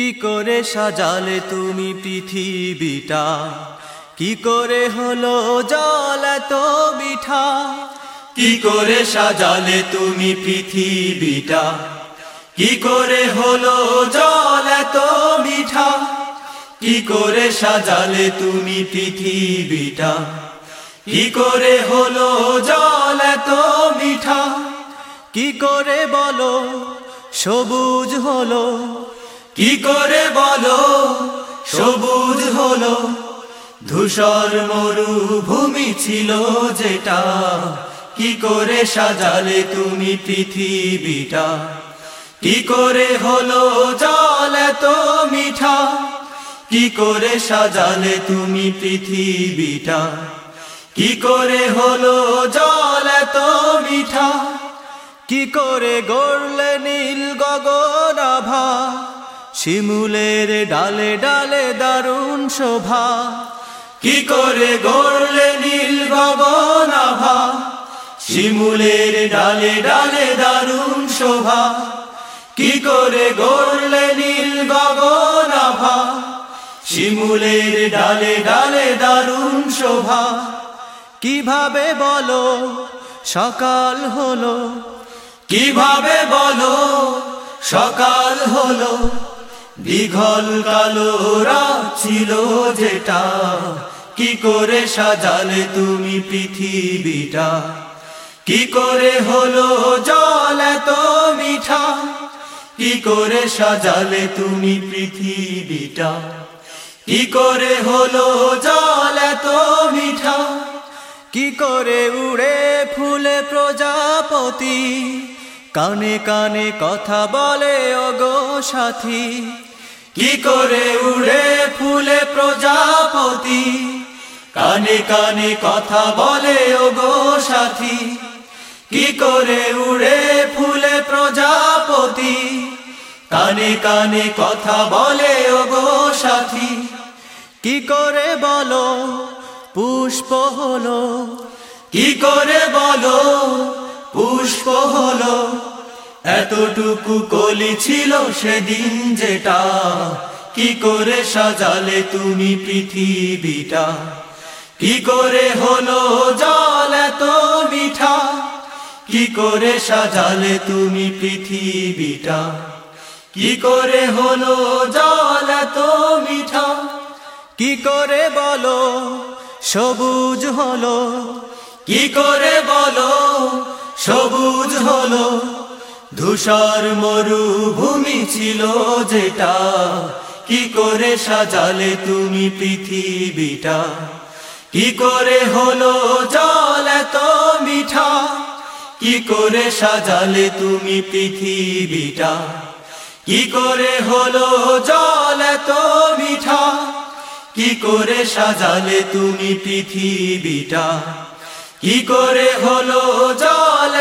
কি করে সাজালে তুমি পৃথিবীটা? কি করে হলো জল এত মিঠা? কি করে সাজালে তুমি পৃথিবীটা? কি করে হলো জল এত মিঠা? কি করে সাজালে তুমি পৃথিবীটা? কি করে হলো জল এত মিঠা? কি করে বলো, সবুজ হলো কি করে বলো? সবুজ হলো, ধূসর মরুভূমি ছিল যেটা। কি করে সাজালে তুমি পৃথিবীটা? কি করে হলো জল এত মিঠা? কি করে সাজালে তুমি পৃথিবীটা? কি করে হলো জল এত মিঠা? কি করে গড়লে নীল শিমুলের ডালে ডালে দারুণ শোভা। কি করে গড়লে নীল গগনাভা? শিমুলের ডালে ডালে দারুণ শোভা। কি করে গড়লে নীল গগনাভা? শিমুলের ডালে ডালে দারুণ শোভা। কীভাবে বলো, সকাল হলো? কীভাবে বলো, সকাল হলো? দীঘল কালো রাত ছিল যেটা। কি করে সাজালে তুমি পৃথিবীটা? কি করে হলো জল এত মিঠা? কি করে সাজালে তুমি পৃথিবীটা? কি করে হলো জল এত মিঠা? কি করে উড়ে ফুলে প্রজাপতি? কানে কানে কথা বলে অগো সাথী কি করে উড়ে ফুলে প্রজাপতি? কানে কানে কথা বলে, ওগো সাথী। কি করে উড়ে ফুলে প্রজাপতি? কানে কানে কথা বলে, ওগো সাথী। কি করে বলো, পুষ্প হলো। কি করে বলো, পুষ্প হলো। এতটুকু কলি ছিল সেদিন যেটা। কি করে সাজালে তুমি পৃথিবীটা? কি করে হলো জল এত মিঠা? কি করে সাজালে তুমি পৃথিবীটা? কি করে হলো জল এত মিঠা? কি করে বলো সবুজ হলো? কি করে বলো সবুজ হলো? ধূসর মরুভূমি ছিল যেটা। কি করে সাজালে তুমি পৃথিবীটা? কি করে হলো জল এত মিঠা? কি করে সাজালে তুমি পৃথিবীটা? কি করে হলো জল এত মিঠা? কি করে সাজালে তুমি পৃথিবীটা? কি করে হলো জল